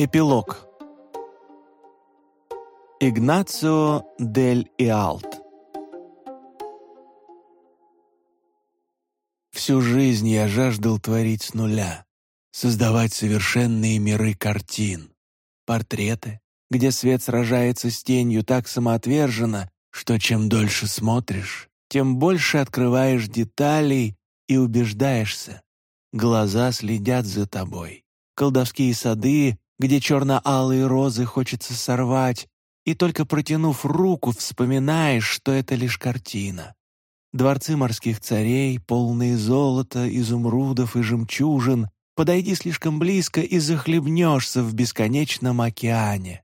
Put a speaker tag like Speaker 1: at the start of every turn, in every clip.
Speaker 1: Эпилог Игнацио дель Иалт Всю жизнь я жаждал творить с нуля, создавать совершенные миры картин, портреты, где свет сражается с тенью так самоотверженно, что чем дольше смотришь, тем больше открываешь деталей и убеждаешься. Глаза следят за тобой. Колдовские сады, где черно-алые розы хочется сорвать, и только протянув руку, вспоминаешь, что это лишь картина. Дворцы морских царей, полные золота, изумрудов и жемчужин, подойди слишком близко и захлебнешься в бесконечном океане.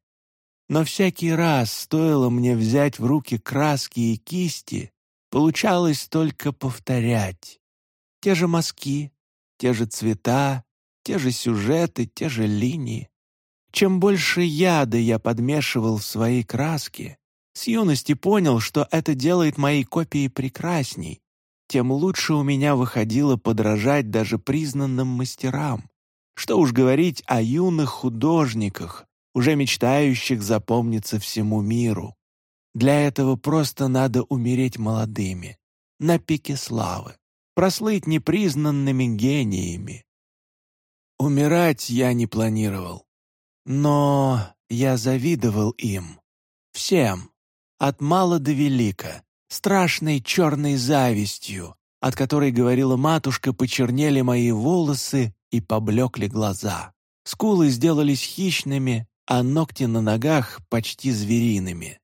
Speaker 1: Но всякий раз стоило мне взять в руки краски и кисти, получалось только повторять. Те же мазки, те же цвета, те же сюжеты, те же линии. Чем больше яда я подмешивал в свои краски, с юности понял, что это делает мои копии прекрасней, тем лучше у меня выходило подражать даже признанным мастерам. Что уж говорить о юных художниках, уже мечтающих запомниться всему миру. Для этого просто надо умереть молодыми, на пике славы, прослыть непризнанными гениями. Умирать я не планировал, но я завидовал им, всем, от мала до велика, страшной черной завистью, от которой, говорила матушка, почернели мои волосы и поблекли глаза. Скулы сделались хищными, а ногти на ногах почти звериными.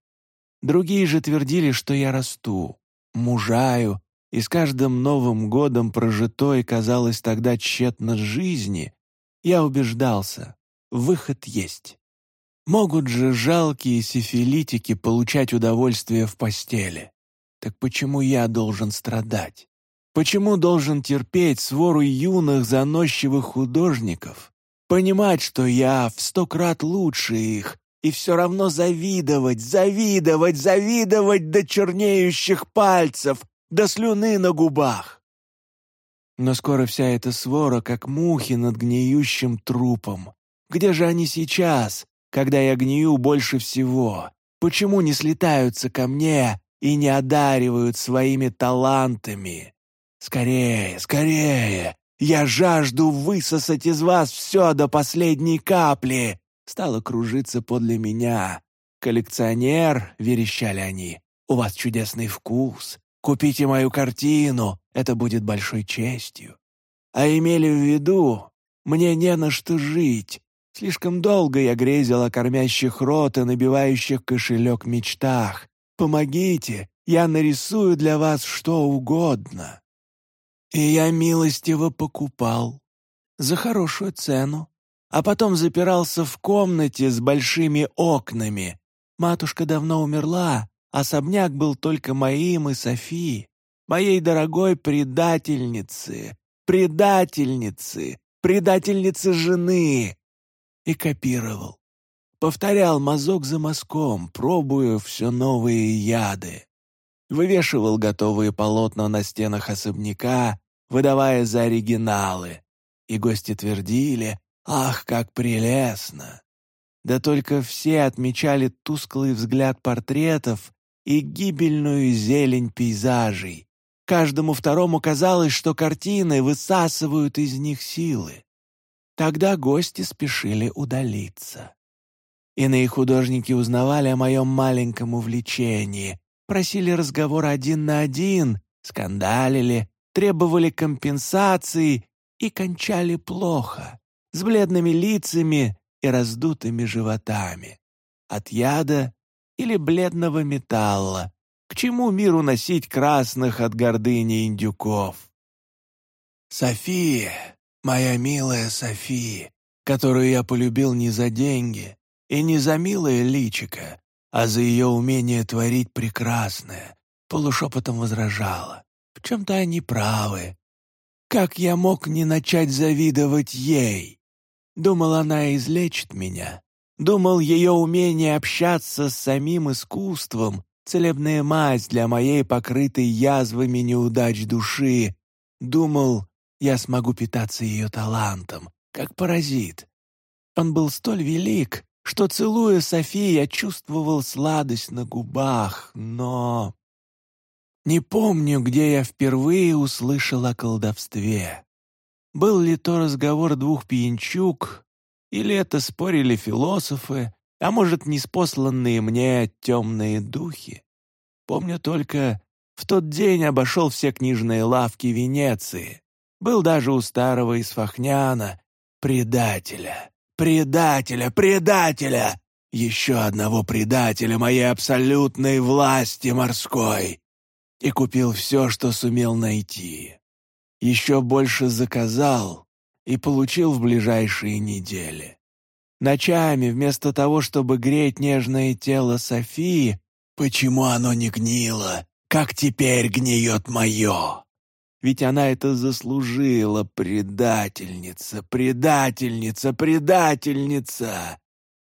Speaker 1: Другие же твердили, что я расту, мужаю, и с каждым Новым годом прожитой казалось тогда тщетно жизни, я убеждался, выход есть. Могут же жалкие сифилитики получать удовольствие в постели. Так почему я должен страдать? Почему должен терпеть свору юных заносчивых художников? Понимать, что я в сто крат лучше их, и все равно завидовать, завидовать, завидовать до чернеющих пальцев, до слюны на губах. Но скоро вся эта свора, как мухи над гниющим трупом. Где же они сейчас, когда я гнию больше всего? Почему не слетаются ко мне и не одаривают своими талантами? Скорее, скорее! Я жажду высосать из вас все до последней капли!» Стало кружиться подле меня. «Коллекционер», — верещали они, — «у вас чудесный вкус. Купите мою картину, это будет большой честью». А имели в виду, мне не на что жить, Слишком долго я грезил о кормящих рот и набивающих кошелек мечтах. Помогите, я нарисую для вас что угодно. И я милостиво покупал. За хорошую цену. А потом запирался в комнате с большими окнами. Матушка давно умерла, особняк был только моим и Софи, моей дорогой предательницы, предательницы, предательницы жены, и копировал. Повторял мазок за мазком, пробуя все новые яды. Вывешивал готовые полотна на стенах особняка, выдавая за оригиналы. И гости твердили «Ах, как прелестно!» Да только все отмечали тусклый взгляд портретов и гибельную зелень пейзажей. Каждому второму казалось, что картины высасывают из них силы. Тогда гости спешили удалиться. Иные художники узнавали о моем маленьком увлечении, просили разговора один на один, скандалили, требовали компенсации и кончали плохо, с бледными лицами и раздутыми животами. От яда или бледного металла. К чему миру носить красных от гордыни индюков? «София!» Моя милая София, которую я полюбил не за деньги и не за милое личико, а за ее умение творить прекрасное, полушепотом возражала. В чем-то они правы. Как я мог не начать завидовать ей? Думал, она излечит меня. Думал, ее умение общаться с самим искусством — целебная мазь для моей покрытой язвами неудач души. Думал, я смогу питаться ее талантом, как паразит. Он был столь велик, что, целуя Софи, я чувствовал сладость на губах, но... Не помню, где я впервые услышал о колдовстве. Был ли то разговор двух пьянчук, или это спорили философы, а может, неспосланные мне темные духи. Помню только, в тот день обошел все книжные лавки Венеции. Был даже у старого Исфахняна, предателя, предателя, предателя, еще одного предателя моей абсолютной власти морской. И купил все, что сумел найти. Еще больше заказал и получил в ближайшие недели. Ночами, вместо того, чтобы греть нежное тело Софии, почему оно не гнило, как теперь гниет мое? Ведь она это заслужила, предательница, предательница, предательница.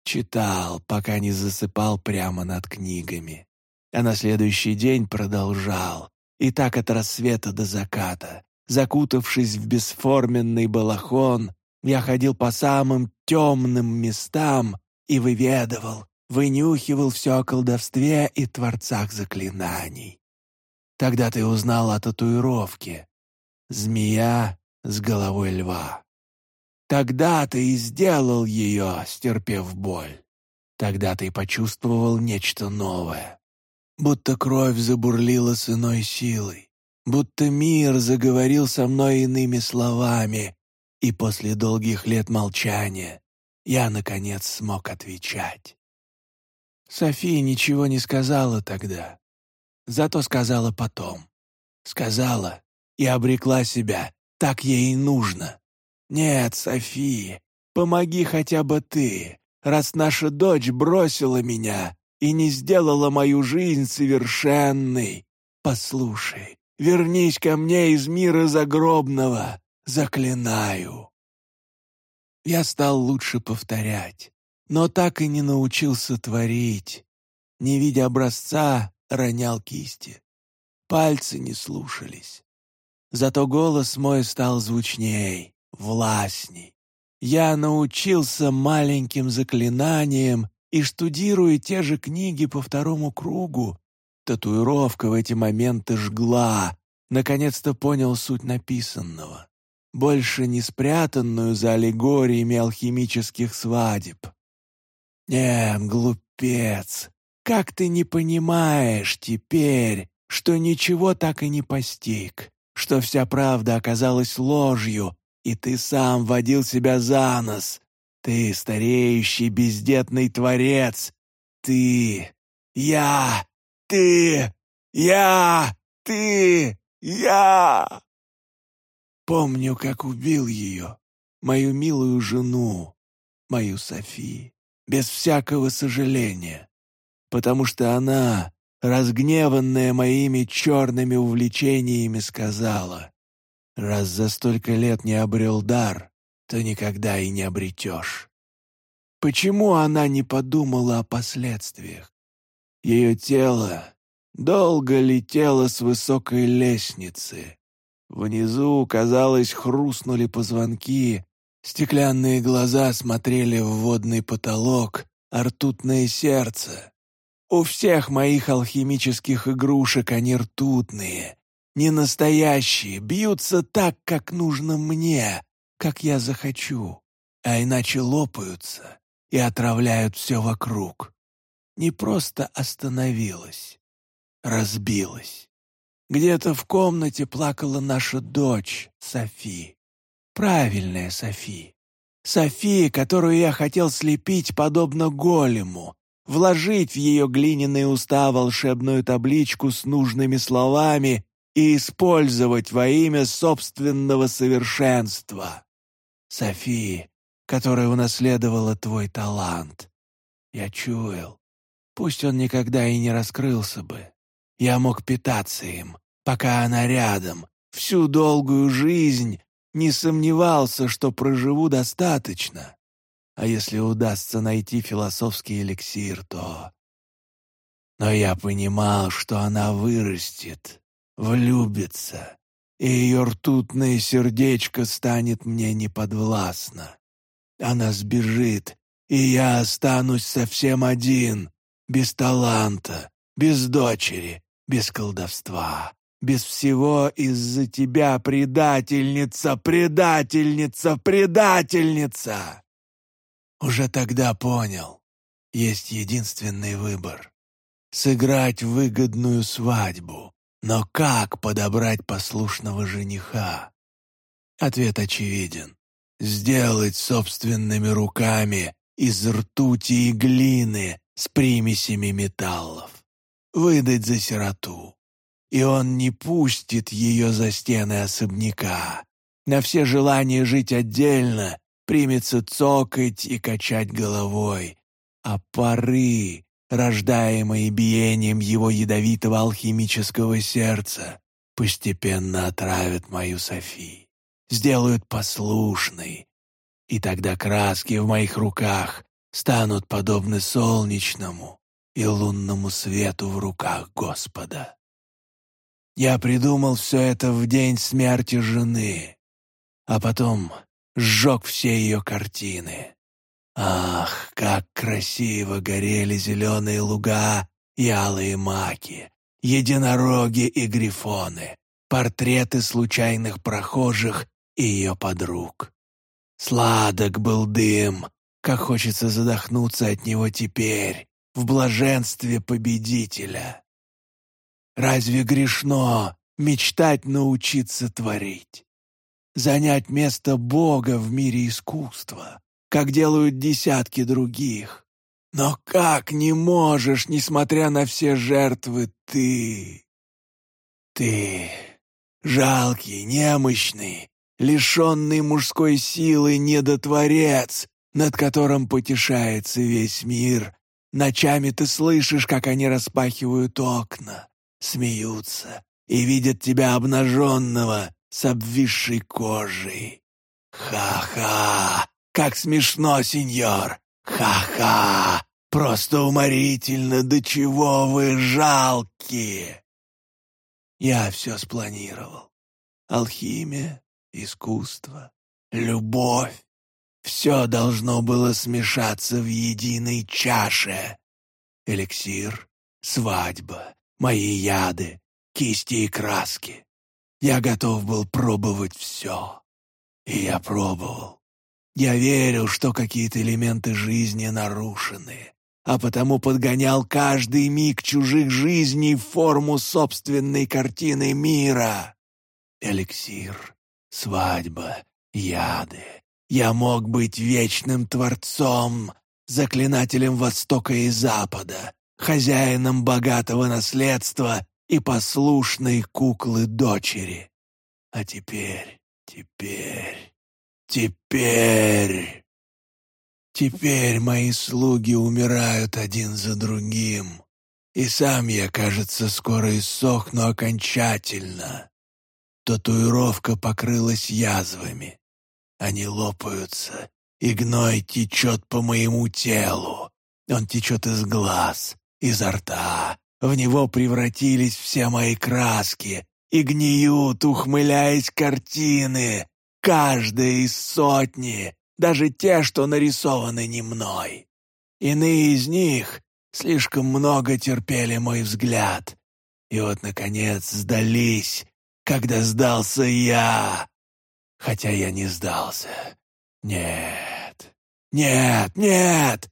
Speaker 1: Читал, пока не засыпал прямо над книгами. А на следующий день продолжал. И так от рассвета до заката. Закутавшись в бесформенный балахон, я ходил по самым темным местам и выведывал, вынюхивал все о колдовстве и творцах заклинаний. Тогда ты узнал о татуировке. Змея с головой льва. Тогда ты и сделал ее, стерпев боль. Тогда ты почувствовал нечто новое. Будто кровь забурлила с иной силой. Будто мир заговорил со мной иными словами. И после долгих лет молчания я, наконец, смог отвечать. София ничего не сказала тогда зато сказала потом. Сказала и обрекла себя, так ей и нужно. Нет, София, помоги хотя бы ты, раз наша дочь бросила меня и не сделала мою жизнь совершенной. Послушай, вернись ко мне из мира загробного, заклинаю. Я стал лучше повторять, но так и не научился творить. Не видя образца, ронял кисти. Пальцы не слушались. Зато голос мой стал звучней, властней. Я научился маленьким заклинаниям и, штудируя те же книги по второму кругу, татуировка в эти моменты жгла, наконец-то понял суть написанного, больше не спрятанную за аллегориями алхимических свадеб. Не, глупец, как ты не понимаешь теперь, что ничего так и не постиг, что вся правда оказалась ложью, и ты сам водил себя за нос? Ты стареющий бездетный творец. Ты, я, ты, я, ты, я. Помню, как убил ее, мою милую жену, мою Софи, без всякого сожаления потому что она, разгневанная моими черными увлечениями, сказала, «Раз за столько лет не обрел дар, то никогда и не обретешь». Почему она не подумала о последствиях? Ее тело долго летело с высокой лестницы. Внизу, казалось, хрустнули позвонки, стеклянные глаза смотрели в водный потолок, а ртутное сердце у всех моих алхимических игрушек они ртутные, не настоящие, бьются так, как нужно мне, как я захочу, а иначе лопаются и отравляют все вокруг. Не просто остановилась, разбилась. Где-то в комнате плакала наша дочь, Софи. Правильная Софи. София, которую я хотел слепить подобно голему, вложить в ее глиняные уста волшебную табличку с нужными словами и использовать во имя собственного совершенства. Софии, которая унаследовала твой талант. Я чуял, пусть он никогда и не раскрылся бы. Я мог питаться им, пока она рядом, всю долгую жизнь не сомневался, что проживу достаточно. А если удастся найти философский эликсир, то... Но я понимал, что она вырастет, влюбится, и ее ртутное сердечко станет мне неподвластно. Она сбежит, и я останусь совсем один, без таланта, без дочери, без колдовства, без всего из-за тебя, предательница, предательница, предательница!» Уже тогда понял, есть единственный выбор — сыграть выгодную свадьбу. Но как подобрать послушного жениха? Ответ очевиден. Сделать собственными руками из ртути и глины с примесями металлов. Выдать за сироту. И он не пустит ее за стены особняка. На все желания жить отдельно примется цокать и качать головой. А пары, рождаемые биением его ядовитого алхимического сердца, постепенно отравят мою Софи, сделают послушной, и тогда краски в моих руках станут подобны солнечному и лунному свету в руках Господа. Я придумал все это в день смерти жены, а потом сжег все ее картины. Ах, как красиво горели зеленые луга и алые маки, единороги и грифоны, портреты случайных прохожих и ее подруг. Сладок был дым, как хочется задохнуться от него теперь, в блаженстве победителя. Разве грешно мечтать научиться творить? Занять место Бога в мире искусства, как делают десятки других. Но как не можешь, несмотря на все жертвы, ты? Ты, жалкий, немощный, лишенный мужской силы недотворец, над которым потешается весь мир. Ночами ты слышишь, как они распахивают окна, смеются и видят тебя обнаженного с обвисшей кожей. Ха-ха! Как смешно, сеньор! Ха-ха! Просто уморительно, до чего вы жалкие! Я все спланировал. Алхимия, искусство, любовь. Все должно было смешаться в единой чаше. Эликсир, свадьба, мои яды, кисти и краски. Я готов был пробовать все. И я пробовал. Я верил, что какие-то элементы жизни нарушены, а потому подгонял каждый миг чужих жизней в форму собственной картины мира. Эликсир, свадьба, яды. Я мог быть вечным творцом, заклинателем Востока и Запада, хозяином богатого наследства и послушной куклы-дочери. А теперь, теперь... Теперь... Теперь мои слуги умирают один за другим, и сам я, кажется, скоро иссохну окончательно. Татуировка покрылась язвами. Они лопаются, и гной течет по моему телу. Он течет из глаз, изо рта. В него превратились все мои краски, и гниют, ухмыляясь картины, Каждая из сотни, даже те, что нарисованы не мной. Иные из них слишком много терпели мой взгляд. И вот, наконец, сдались, когда сдался я. Хотя я не сдался. Нет, нет, нет!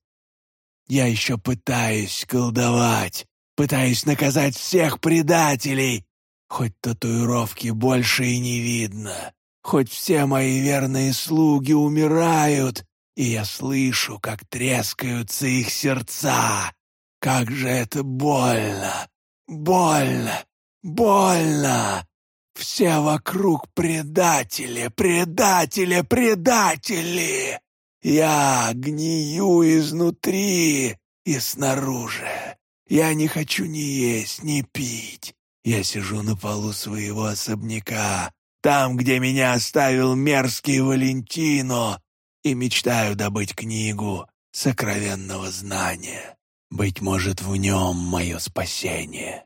Speaker 1: Я еще пытаюсь колдовать, пытаюсь наказать всех предателей, хоть татуировки больше и не видно. Хоть все мои верные слуги умирают, и я слышу, как трескаются их сердца. Как же это больно! Больно! Больно! Все вокруг предатели, предатели, предатели! Я гнию изнутри и снаружи. Я не хочу ни есть, ни пить. Я сижу на полу своего особняка, там, где меня оставил мерзкий Валентино, и мечтаю добыть книгу сокровенного знания. Быть может, в нем мое спасение.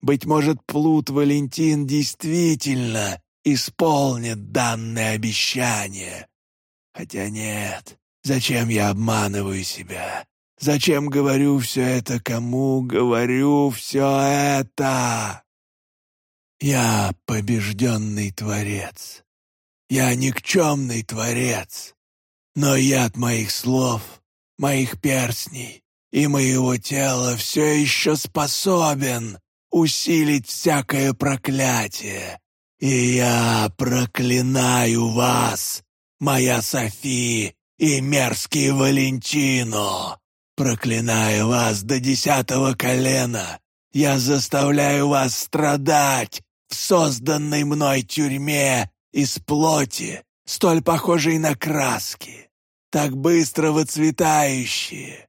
Speaker 1: Быть может, Плут Валентин действительно исполнит данное обещание. Хотя нет, Зачем я обманываю себя? Зачем говорю все это кому? Говорю все это? Я побежденный творец. Я никчемный творец. Но яд моих слов, моих перстней и моего тела все еще способен усилить всякое проклятие. И я проклинаю вас, моя Софи и мерзкий Валентино. Проклинаю вас до десятого колена. Я заставляю вас страдать в созданной мной тюрьме из плоти, столь похожей на краски, так быстро выцветающие.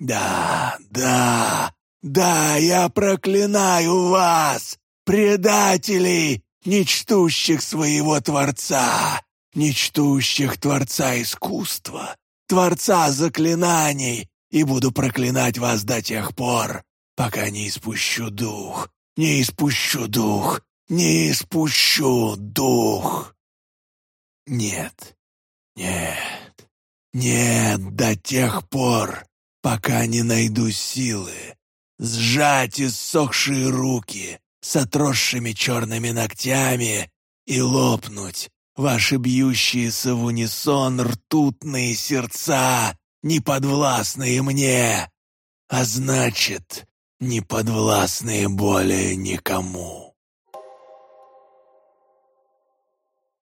Speaker 1: Да, да, да, я проклинаю вас, предателей, нечтущих своего Творца, нечтущих Творца искусства, Творца заклинаний, и буду проклинать вас до тех пор, пока не испущу дух, не испущу дух, не испущу дух. Нет, нет, нет, до тех пор, пока не найду силы сжать иссохшие руки с отросшими черными ногтями и лопнуть ваши бьющиеся в унисон ртутные сердца, неподвластные мне, а значит, неподвластные более никому.